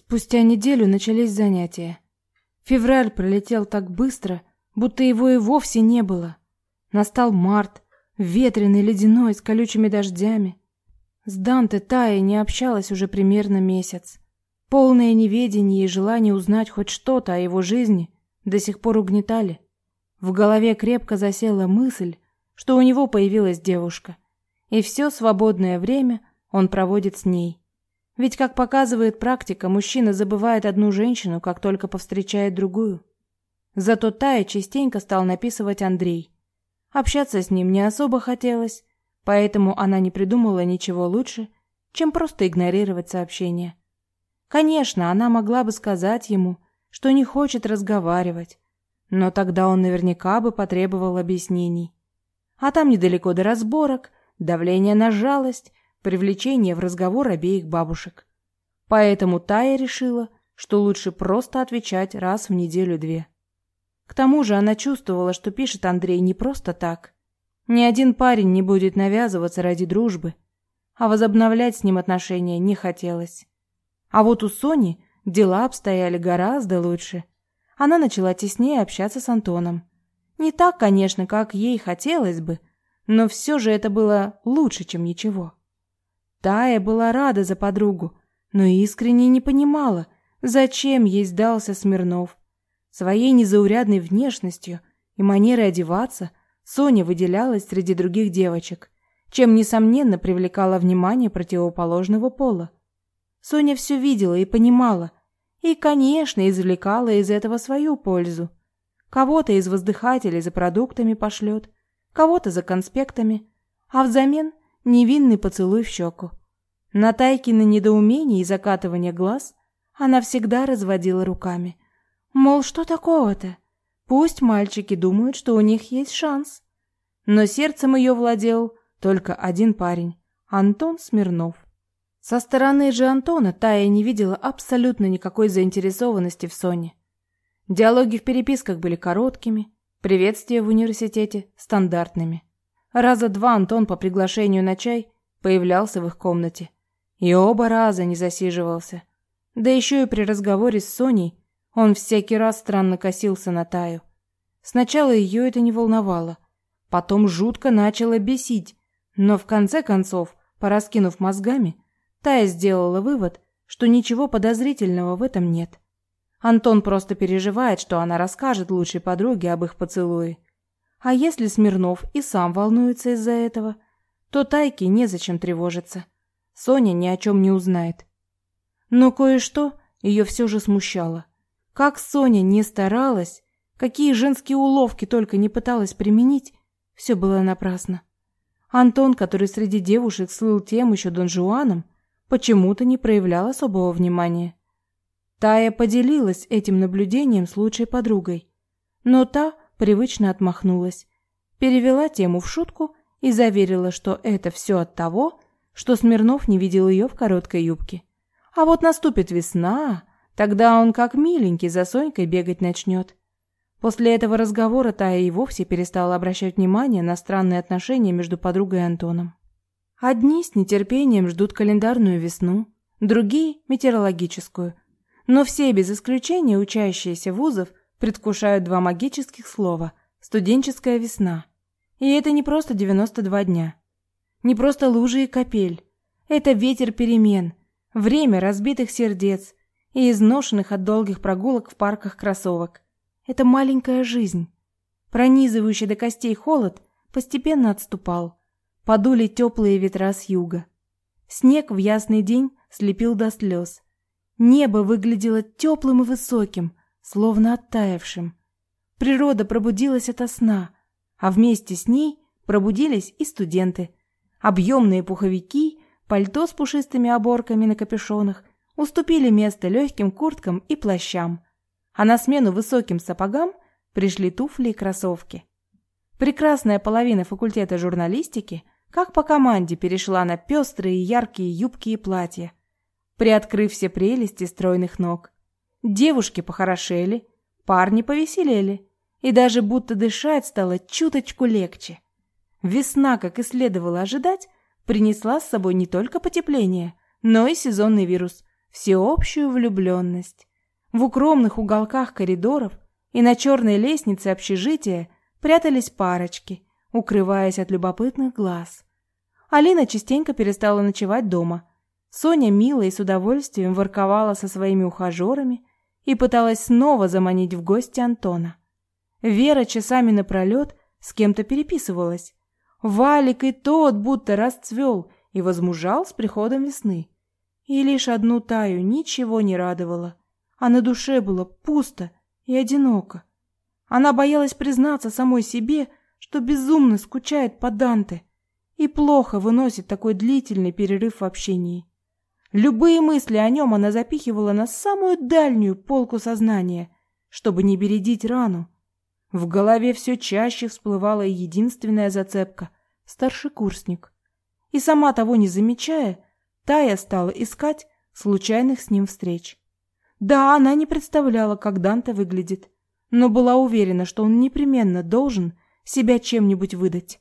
Спустя неделю начались занятия. Февраль пролетел так быстро, будто его и вовсе не было. Настал март, ветреный, ледяной, с колючими дождями. С Данте Тая не общалась уже примерно месяц. Полное неведение и желание узнать хоть что-то о его жизни до сих пор угнетали. В голове крепко засела мысль, что у него появилась девушка, и все свободное время он проводит с ней. Ведь, как показывает практика, мужчина забывает одну женщину, как только повстречает другую. Зато Тая частенько стал написывать Андрей. Общаться с ним не особо хотелось, поэтому она не придумала ничего лучше, чем просто игнорировать сообщения. Конечно, она могла бы сказать ему, что не хочет разговаривать, но тогда он наверняка бы потребовал объяснений. А там недалеко до разборок, давление на жалость, привлечение в разговор обеих бабушек. Поэтому Тая решила, что лучше просто отвечать раз в неделю-две. К тому же она чувствовала, что пишет Андрей не просто так. Ни один парень не будет навязываться ради дружбы, а возобновлять с ним отношения не хотелось. А вот у Сони дела обстояли гораздо лучше. Она начала теснее общаться с Антоном. Не так, конечно, как ей хотелось бы, но все же это было лучше, чем ничего. Тая была рада за подругу, но искренне не понимала, зачем ей сдался Смирнов. Своей незаурядной внешностью и манерой одеваться Соня выделялась среди других девочек, чем, несомненно, привлекала внимание противоположного пола. Соня все видела и понимала, и, конечно, извлекала из этого свою пользу. Кого-то из воздыхателей за продуктами пошлет, кого-то за конспектами, а взамен невинный поцелуй в щеку. На Тайкино недоумение и закатывание глаз она всегда разводила руками. Мол, что такого-то? Пусть мальчики думают, что у них есть шанс. Но сердцем ее владел только один парень — Антон Смирнов. Со стороны же Антона Тая не видела абсолютно никакой заинтересованности в Соне. Диалоги в переписках были короткими, приветствия в университете – стандартными. Раза два Антон по приглашению на чай появлялся в их комнате. И оба раза не засиживался. Да еще и при разговоре с Соней он всякий раз странно косился на Таю. Сначала ее это не волновало, потом жутко начало бесить, но в конце концов, пораскинув мозгами, Тая сделала вывод, что ничего подозрительного в этом нет. Антон просто переживает, что она расскажет лучшей подруге об их поцелуе. А если Смирнов и сам волнуется из-за этого, то Тайке незачем тревожиться. Соня ни о чем не узнает. Но кое-что ее все же смущало. Как Соня не старалась, какие женские уловки только не пыталась применить, все было напрасно. Антон, который среди девушек слыл тем еще Дон Жуаном, почему-то не проявлял особого внимания. Тая поделилась этим наблюдением с лучшей подругой, но та привычно отмахнулась, перевела тему в шутку и заверила, что это все от того, что Смирнов не видел ее в короткой юбке. А вот наступит весна, тогда он как миленький за Сонькой бегать начнет. После этого разговора Тая и вовсе перестала обращать внимание на странные отношения между подругой и Антоном. Одни с нетерпением ждут календарную весну, другие – метеорологическую – но все без исключения учащиеся вузов предвкушают два магических слова «студенческая весна». И это не просто 92 дня. Не просто лужи и капель. Это ветер перемен, время разбитых сердец и изношенных от долгих прогулок в парках кроссовок. Это маленькая жизнь. Пронизывающий до костей холод постепенно отступал. Подули теплые ветра с юга. Снег в ясный день слепил до слез. Небо выглядело теплым и высоким, словно оттаившим. Природа пробудилась ото сна, а вместе с ней пробудились и студенты. Объемные пуховики, пальто с пушистыми оборками на капюшонах уступили место легким курткам и плащам, а на смену высоким сапогам пришли туфли и кроссовки. Прекрасная половина факультета журналистики, как по команде, перешла на пестрые яркие юбки и платья, приоткрыв все прелести стройных ног. Девушки похорошели, парни повеселели, и даже будто дышать стало чуточку легче. Весна, как и следовало ожидать, принесла с собой не только потепление, но и сезонный вирус – всеобщую влюбленность. В укромных уголках коридоров и на черной лестнице общежития прятались парочки, укрываясь от любопытных глаз. Алина частенько перестала ночевать дома. Соня мило и с удовольствием ворковала со своими ухажерами и пыталась снова заманить в гости Антона. Вера часами напролет с кем-то переписывалась. Валик и тот будто расцвел и возмужал с приходом весны. И лишь одну Таю ничего не радовало, а на душе было пусто и одиноко. Она боялась признаться самой себе, что безумно скучает по Данте и плохо выносит такой длительный перерыв в общении. Любые мысли о нем она запихивала на самую дальнюю полку сознания, чтобы не бередить рану. В голове все чаще всплывала единственная зацепка — старший курсник. И сама того не замечая, Тая стала искать случайных с ним встреч. Да, она не представляла, как Данте выглядит, но была уверена, что он непременно должен себя чем-нибудь выдать.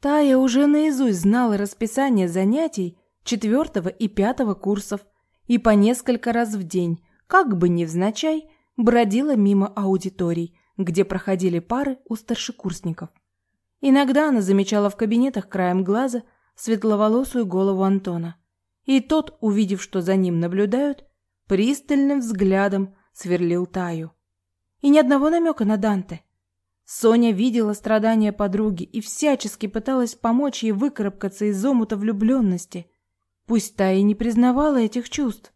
Тая уже наизусть знала расписание занятий четвертого и пятого курсов и по несколько раз в день, как бы невзначай, бродила мимо аудиторий, где проходили пары у старшекурсников. Иногда она замечала в кабинетах краем глаза светловолосую голову Антона. И тот, увидев, что за ним наблюдают, пристальным взглядом сверлил Таю. И ни одного намека на Данте. Соня видела страдания подруги и всячески пыталась помочь ей выкарабкаться из омута влюбленности. Пусть Тая и не признавала этих чувств.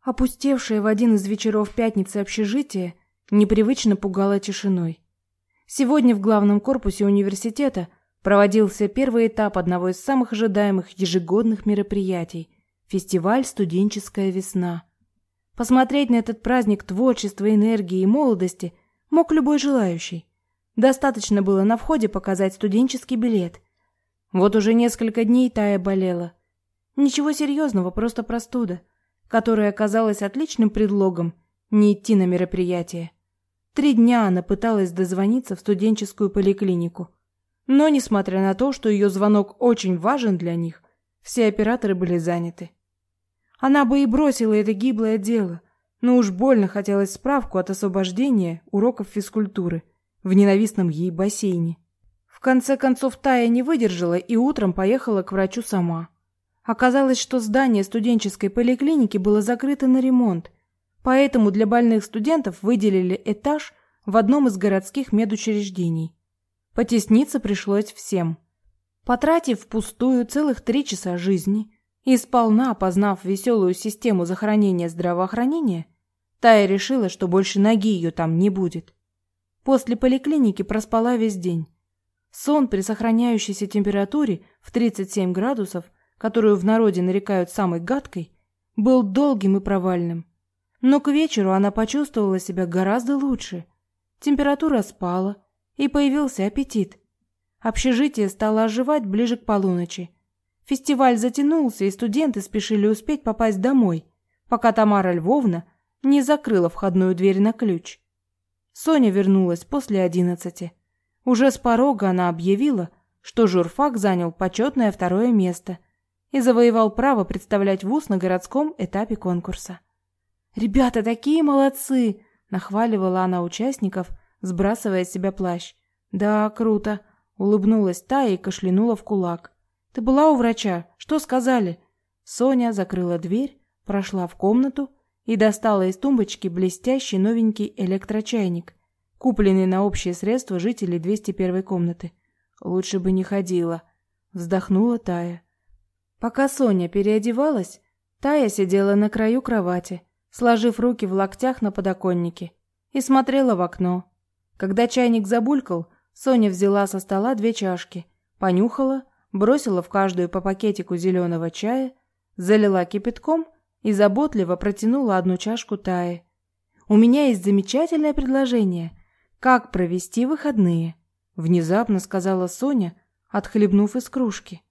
Опустевшее в один из вечеров пятницы общежитие непривычно пугало тишиной. Сегодня в главном корпусе университета – проводился первый этап одного из самых ожидаемых ежегодных мероприятий – фестиваль «Студенческая весна». Посмотреть на этот праздник творчества, энергии и молодости мог любой желающий. Достаточно было на входе показать студенческий билет. Вот уже несколько дней Тая болела. Ничего серьезного, просто простуда, которая оказалась отличным предлогом не идти на мероприятие. Три дня она пыталась дозвониться в студенческую поликлинику – но, несмотря на то, что ее звонок очень важен для них, все операторы были заняты. Она бы и бросила это гиблое дело, но уж больно хотелось справку от освобождения уроков физкультуры в ненавистном ей бассейне. В конце концов Тая не выдержала и утром поехала к врачу сама. Оказалось, что здание студенческой поликлиники было закрыто на ремонт, поэтому для больных студентов выделили этаж в одном из городских медучреждений. Потесниться пришлось всем. Потратив впустую целых три часа жизни и сполна опознав веселую систему захоронения здравоохранения, Тая решила, что больше ноги ее там не будет. После поликлиники проспала весь день. Сон при сохраняющейся температуре в 37 градусов, которую в народе нарекают самой гадкой, был долгим и провальным. Но к вечеру она почувствовала себя гораздо лучше. Температура спала, и появился аппетит. Общежитие стало оживать ближе к полуночи. Фестиваль затянулся, и студенты спешили успеть попасть домой, пока Тамара Львовна не закрыла входную дверь на ключ. Соня вернулась после одиннадцати. Уже с порога она объявила, что журфак занял почетное второе место и завоевал право представлять вуз на городском этапе конкурса. «Ребята такие молодцы!» – нахваливала она участников – сбрасывая с себя плащ. «Да, круто!» — улыбнулась та и кашлянула в кулак. «Ты была у врача? Что сказали?» Соня закрыла дверь, прошла в комнату и достала из тумбочки блестящий новенький электрочайник, купленный на общее средства жителей 201 комнаты. «Лучше бы не ходила», — вздохнула Тая. Пока Соня переодевалась, Тая сидела на краю кровати, сложив руки в локтях на подоконнике, и смотрела в окно. Когда чайник забулькал, Соня взяла со стола две чашки, понюхала, бросила в каждую по пакетику зеленого чая, залила кипятком и заботливо протянула одну чашку Тае. «У меня есть замечательное предложение. Как провести выходные?» Внезапно сказала Соня, отхлебнув из кружки.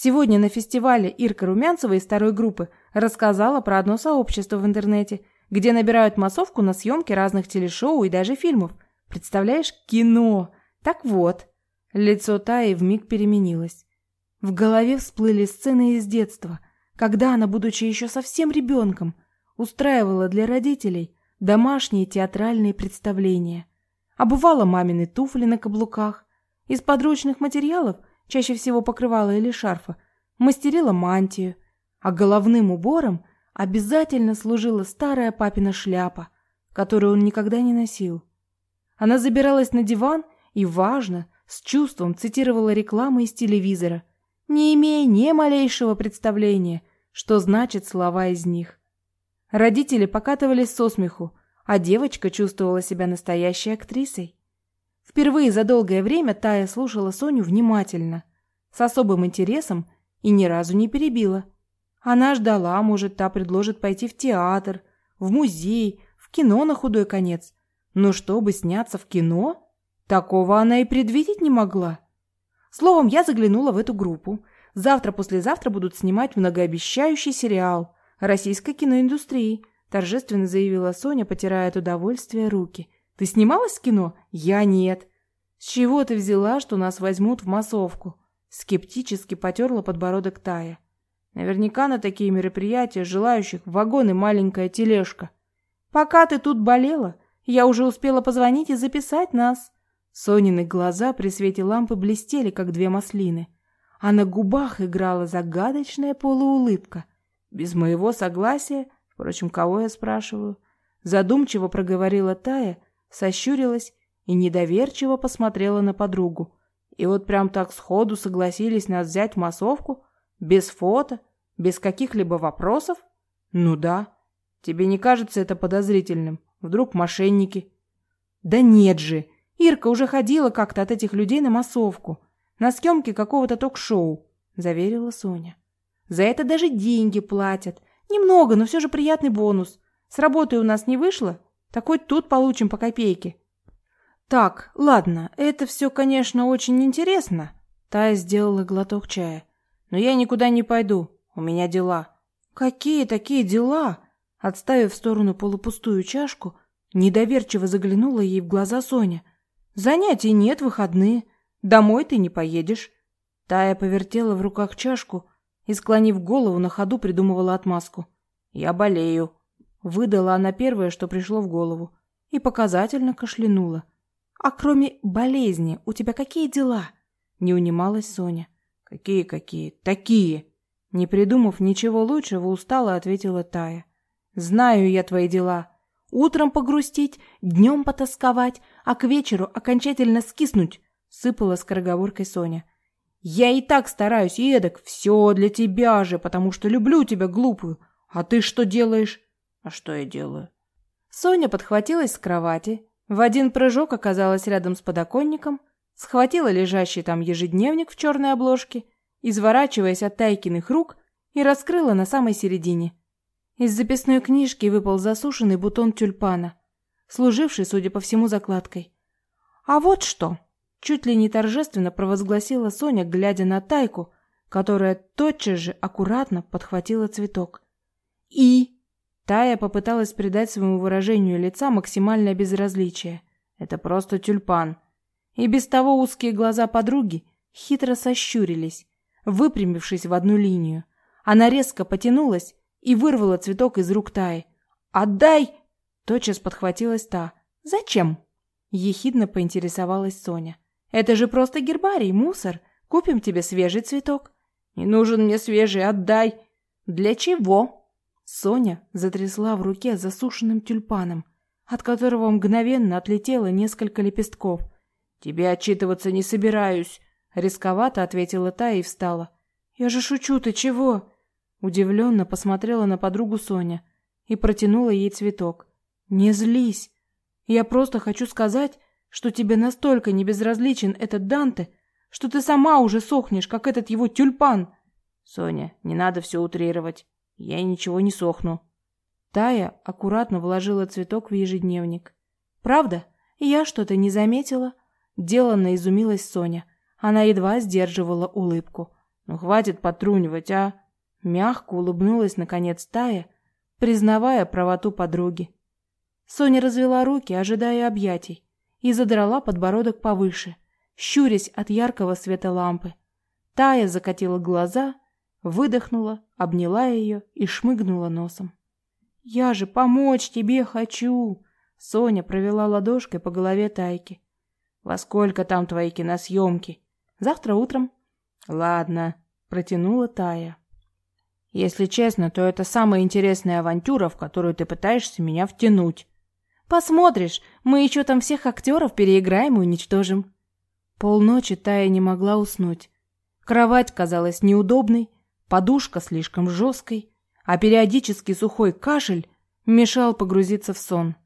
Сегодня на фестивале Ирка Румянцева из второй группы рассказала про одно сообщество в интернете, где набирают массовку на съемки разных телешоу и даже фильмов – Представляешь, кино! Так вот, лицо Таи вмиг переменилось. В голове всплыли сцены из детства, когда она, будучи еще совсем ребенком, устраивала для родителей домашние театральные представления. Обувала мамины туфли на каблуках, из подручных материалов, чаще всего покрывала или шарфа, мастерила мантию, а головным убором обязательно служила старая папина шляпа, которую он никогда не носил. Она забиралась на диван и, важно, с чувством цитировала рекламы из телевизора, не имея ни малейшего представления, что значит слова из них. Родители покатывались со смеху, а девочка чувствовала себя настоящей актрисой. Впервые за долгое время Тая слушала Соню внимательно, с особым интересом и ни разу не перебила. Она ждала, может, та предложит пойти в театр, в музей, в кино на худой конец. Но чтобы сняться в кино, такого она и предвидеть не могла. Словом, я заглянула в эту группу. Завтра-послезавтра будут снимать многообещающий сериал российской киноиндустрии, торжественно заявила Соня, потирая от удовольствия руки. Ты снималась в кино? Я нет. С чего ты взяла, что нас возьмут в массовку? Скептически потерла подбородок Тая. Наверняка на такие мероприятия желающих вагон и маленькая тележка. Пока ты тут болела, я уже успела позвонить и записать нас. Сонины глаза при свете лампы блестели, как две маслины, а на губах играла загадочная полуулыбка. Без моего согласия, впрочем, кого я спрашиваю, задумчиво проговорила Тая, сощурилась и недоверчиво посмотрела на подругу. И вот прям так сходу согласились нас взять в массовку? Без фото? Без каких-либо вопросов? Ну да. Тебе не кажется это подозрительным? Вдруг мошенники? Да нет же. Ирка уже ходила как-то от этих людей на массовку. На съемке какого-то ток-шоу, заверила Соня. За это даже деньги платят. Немного, но все же приятный бонус. С работы у нас не вышло, так хоть тут получим по копейке. Так, ладно, это все, конечно, очень интересно. Тая сделала глоток чая. Но я никуда не пойду. У меня дела. Какие такие дела? Отставив в сторону полупустую чашку, недоверчиво заглянула ей в глаза Соня. Занятий нет, выходные. Домой ты не поедешь. Тая повертела в руках чашку и, склонив голову, на ходу придумывала отмазку. Я болею. Выдала она первое, что пришло в голову, и показательно кашлянула. «А кроме болезни у тебя какие дела?» Не унималась Соня. «Какие-какие? Такие!» Не придумав ничего лучшего, устало ответила Тая. «Знаю я твои дела. Утром погрустить, днем потасковать, а к вечеру окончательно скиснуть», сыпала скороговоркой Соня. «Я и так стараюсь, и эдак, все для тебя же, потому что люблю тебя, глупую. А ты что делаешь?» А что я делаю? Соня подхватилась с кровати, в один прыжок оказалась рядом с подоконником, схватила лежащий там ежедневник в черной обложке, изворачиваясь от Тайкиных рук, и раскрыла на самой середине. Из записной книжки выпал засушенный бутон тюльпана, служивший, судя по всему, закладкой. «А вот что!» — чуть ли не торжественно провозгласила Соня, глядя на Тайку, которая тотчас же аккуратно подхватила цветок. «И...» Тая попыталась придать своему выражению лица максимальное безразличие. Это просто тюльпан. И без того узкие глаза подруги хитро сощурились, выпрямившись в одну линию. Она резко потянулась и вырвала цветок из рук Таи. «Отдай!» Тотчас подхватилась та. «Зачем?» Ехидно поинтересовалась Соня. «Это же просто гербарий, мусор. Купим тебе свежий цветок». «Не нужен мне свежий, отдай!» «Для чего?» Соня затрясла в руке засушенным тюльпаном, от которого мгновенно отлетело несколько лепестков. «Тебе отчитываться не собираюсь», — рисковато ответила та и встала. «Я же шучу, ты чего?» Удивленно посмотрела на подругу Соня и протянула ей цветок. «Не злись. Я просто хочу сказать, что тебе настолько не безразличен этот Данте, что ты сама уже сохнешь, как этот его тюльпан». «Соня, не надо все утрировать. Я ничего не сохну. Тая аккуратно вложила цветок в ежедневник. Правда? Я что-то не заметила. Деланно изумилась Соня. Она едва сдерживала улыбку. Ну хватит потрунивать, а? Мягко улыбнулась наконец Тая, признавая правоту подруги. Соня развела руки, ожидая объятий, и задрала подбородок повыше, щурясь от яркого света лампы. Тая закатила глаза, выдохнула, обняла ее и шмыгнула носом. «Я же помочь тебе хочу!» Соня провела ладошкой по голове Тайки. «Во сколько там твои киносъемки?» «Завтра утром». «Ладно», — протянула Тая. «Если честно, то это самая интересная авантюра, в которую ты пытаешься меня втянуть». «Посмотришь, мы еще там всех актеров переиграем и уничтожим». Полночи Тая не могла уснуть. Кровать казалась неудобной, подушка слишком жесткой, а периодически сухой кашель мешал погрузиться в сон.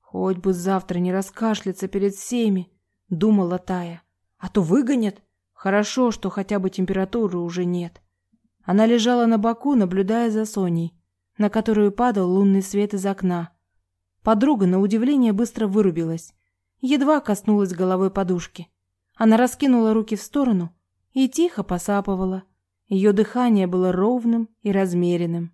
Хоть бы завтра не раскашляться перед всеми, думала Тая. А то выгонят. Хорошо, что хотя бы температуры уже нет. Она лежала на боку, наблюдая за Соней, на которую падал лунный свет из окна. Подруга, на удивление, быстро вырубилась. Едва коснулась головой подушки. Она раскинула руки в сторону и тихо посапывала. Ее дыхание было ровным и размеренным.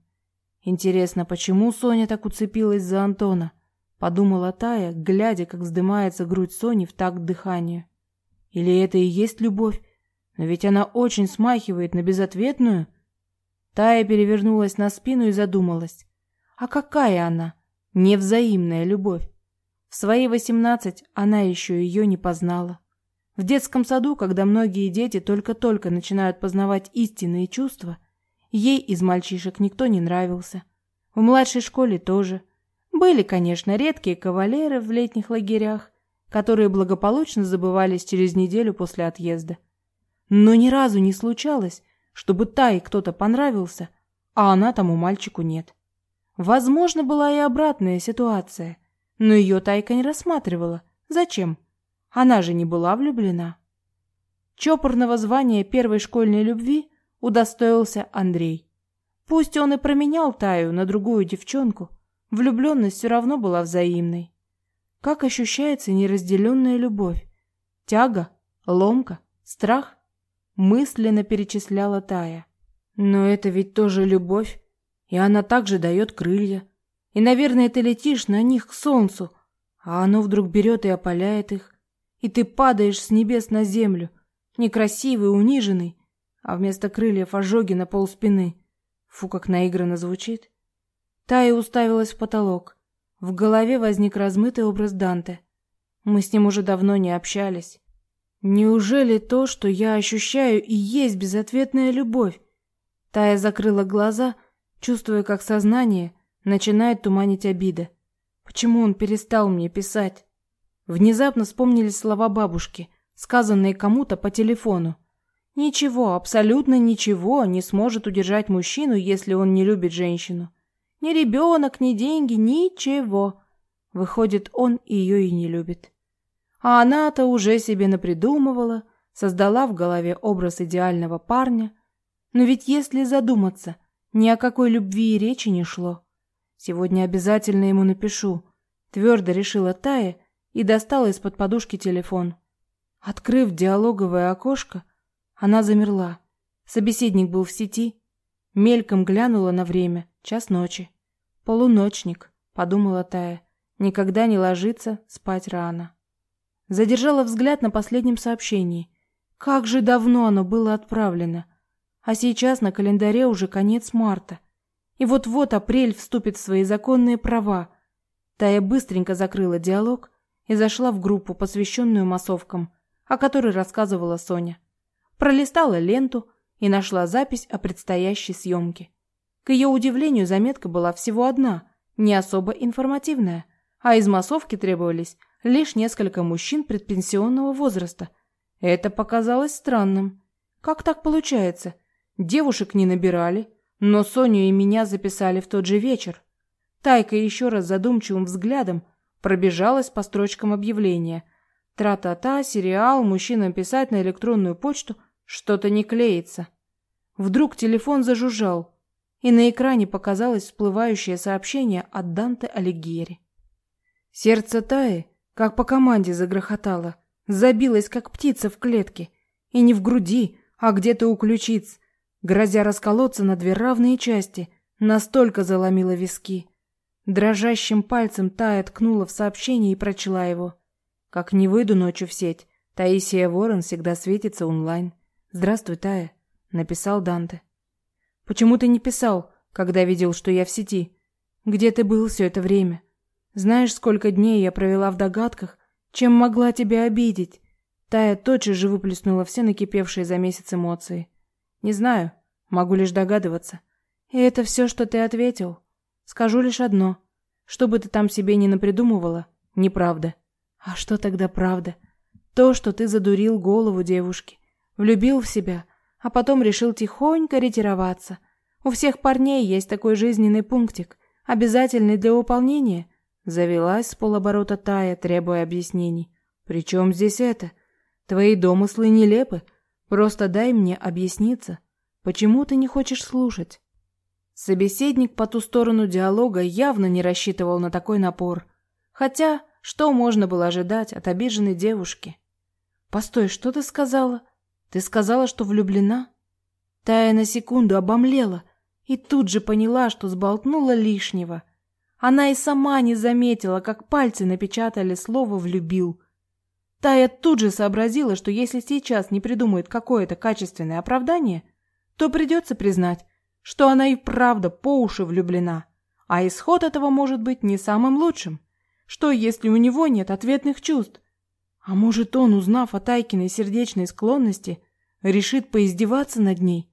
Интересно, почему Соня так уцепилась за Антона? Подумала Тая, глядя, как вздымается грудь Сони в такт дыханию. Или это и есть любовь? Но ведь она очень смахивает на безответную. Тая перевернулась на спину и задумалась. А какая она? Невзаимная любовь. В свои восемнадцать она еще ее не познала. В детском саду, когда многие дети только-только начинают познавать истинные чувства, ей из мальчишек никто не нравился. В младшей школе тоже. Были, конечно, редкие кавалеры в летних лагерях, которые благополучно забывались через неделю после отъезда. Но ни разу не случалось, чтобы Тае кто-то понравился, а она тому мальчику нет. Возможно, была и обратная ситуация, но ее Тайка не рассматривала. Зачем? Она же не была влюблена. Чопорного звания первой школьной любви удостоился Андрей. Пусть он и променял Таю на другую девчонку, влюбленность все равно была взаимной. Как ощущается неразделенная любовь? Тяга, ломка, страх? Мысленно перечисляла Тая. Но это ведь тоже любовь, и она также дает крылья. И, наверное, ты летишь на них к солнцу, а оно вдруг берет и опаляет их и ты падаешь с небес на землю, некрасивый, униженный, а вместо крыльев ожоги на пол спины. Фу, как наигранно звучит. Тая уставилась в потолок. В голове возник размытый образ Данте. Мы с ним уже давно не общались. Неужели то, что я ощущаю, и есть безответная любовь? Тая закрыла глаза, чувствуя, как сознание начинает туманить обида. Почему он перестал мне писать? Внезапно вспомнились слова бабушки, сказанные кому-то по телефону. Ничего, абсолютно ничего не сможет удержать мужчину, если он не любит женщину. Ни ребенок, ни деньги, ничего. Выходит, он ее и не любит. А она-то уже себе напридумывала, создала в голове образ идеального парня. Но ведь если задуматься, ни о какой любви и речи не шло. Сегодня обязательно ему напишу. Твердо решила Тая и достала из-под подушки телефон. Открыв диалоговое окошко, она замерла. Собеседник был в сети. Мельком глянула на время, час ночи. Полуночник, подумала Тая. Никогда не ложится спать рано. Задержала взгляд на последнем сообщении. Как же давно оно было отправлено. А сейчас на календаре уже конец марта. И вот-вот апрель вступит в свои законные права. Тая быстренько закрыла диалог и зашла в группу, посвященную массовкам, о которой рассказывала Соня. Пролистала ленту и нашла запись о предстоящей съемке. К ее удивлению, заметка была всего одна, не особо информативная, а из массовки требовались лишь несколько мужчин предпенсионного возраста. Это показалось странным. Как так получается? Девушек не набирали, но Соню и меня записали в тот же вечер. Тайка еще раз задумчивым взглядом Пробежалась по строчкам объявления. Тра-та-та, сериал, мужчинам писать на электронную почту. Что-то не клеится. Вдруг телефон зажужжал, и на экране показалось всплывающее сообщение от Данте Алигьери. Сердце Таи, как по команде, загрохотало, забилось, как птица в клетке, и не в груди, а где-то у ключиц, грозя расколоться на две равные части, настолько заломило виски. Дрожащим пальцем Тая ткнула в сообщение и прочла его. Как не выйду ночью в сеть, Таисия Ворон всегда светится онлайн. Здравствуй, Тая, написал Данте. Почему ты не писал, когда видел, что я в сети? Где ты был все это время? Знаешь, сколько дней я провела в догадках, чем могла тебя обидеть? Тая тотчас же выплеснула все накипевшие за месяц эмоции. Не знаю, могу лишь догадываться. И это все, что ты ответил. Скажу лишь одно. Что бы ты там себе не напридумывала, неправда. А что тогда правда? То, что ты задурил голову девушки, влюбил в себя, а потом решил тихонько ретироваться. У всех парней есть такой жизненный пунктик, обязательный для выполнения. Завелась с полоборота Тая, требуя объяснений. «При чем здесь это? Твои домыслы нелепы. Просто дай мне объясниться. Почему ты не хочешь слушать?» Собеседник по ту сторону диалога явно не рассчитывал на такой напор. Хотя, что можно было ожидать от обиженной девушки? «Постой, что ты сказала? Ты сказала, что влюблена?» Тая на секунду обомлела и тут же поняла, что сболтнула лишнего. Она и сама не заметила, как пальцы напечатали слово «влюбил». Тая тут же сообразила, что если сейчас не придумает какое-то качественное оправдание, то придется признать, что она и правда по уши влюблена, а исход этого может быть не самым лучшим. Что, если у него нет ответных чувств? А может, он, узнав о Тайкиной сердечной склонности, решит поиздеваться над ней?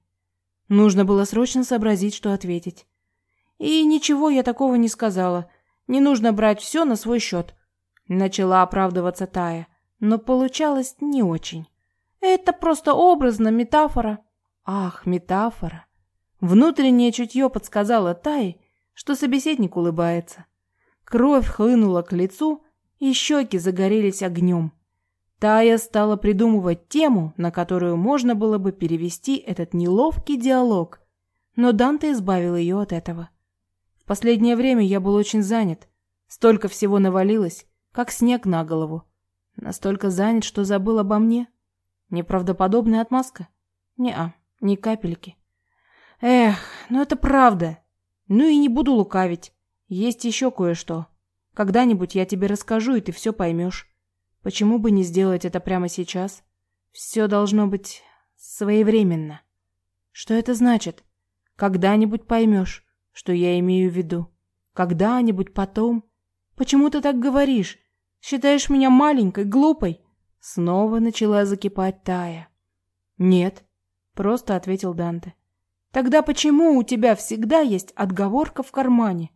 Нужно было срочно сообразить, что ответить. И ничего я такого не сказала. Не нужно брать все на свой счет. Начала оправдываться Тая но получалось не очень. Это просто образно, метафора. Ах, метафора. Внутреннее чутье подсказало Тае, что собеседник улыбается. Кровь хлынула к лицу, и щеки загорелись огнем. Тая стала придумывать тему, на которую можно было бы перевести этот неловкий диалог, но Данте избавил ее от этого. В последнее время я был очень занят. Столько всего навалилось, как снег на голову. Настолько занят, что забыл обо мне? Неправдоподобная отмазка? Не-а, ни капельки. Эх, ну это правда. Ну и не буду лукавить. Есть еще кое-что. Когда-нибудь я тебе расскажу, и ты все поймешь. Почему бы не сделать это прямо сейчас? Все должно быть своевременно. Что это значит? Когда-нибудь поймешь, что я имею в виду. Когда-нибудь потом. Почему ты так говоришь? Считаешь меня маленькой, глупой?» Снова начала закипать Тая. «Нет», — просто ответил Данте. «Тогда почему у тебя всегда есть отговорка в кармане?»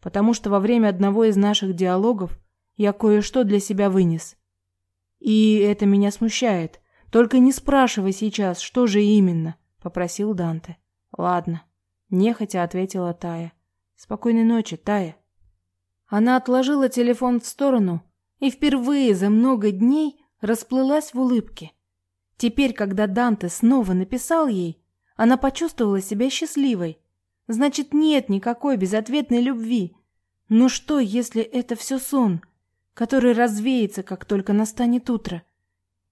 «Потому что во время одного из наших диалогов я кое-что для себя вынес. И это меня смущает. Только не спрашивай сейчас, что же именно», — попросил Данте. «Ладно», — нехотя ответила Тая. «Спокойной ночи, Тая». Она отложила телефон в сторону и впервые за много дней расплылась в улыбке. Теперь, когда Данте снова написал ей, она почувствовала себя счастливой. Значит, нет никакой безответной любви. Но что, если это все сон, который развеется, как только настанет утро?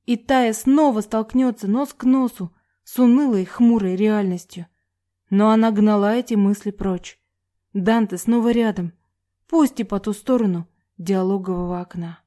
И Тая снова столкнется нос к носу с унылой хмурой реальностью. Но она гнала эти мысли прочь. Данте снова рядом — пусть и по ту сторону диалогового окна.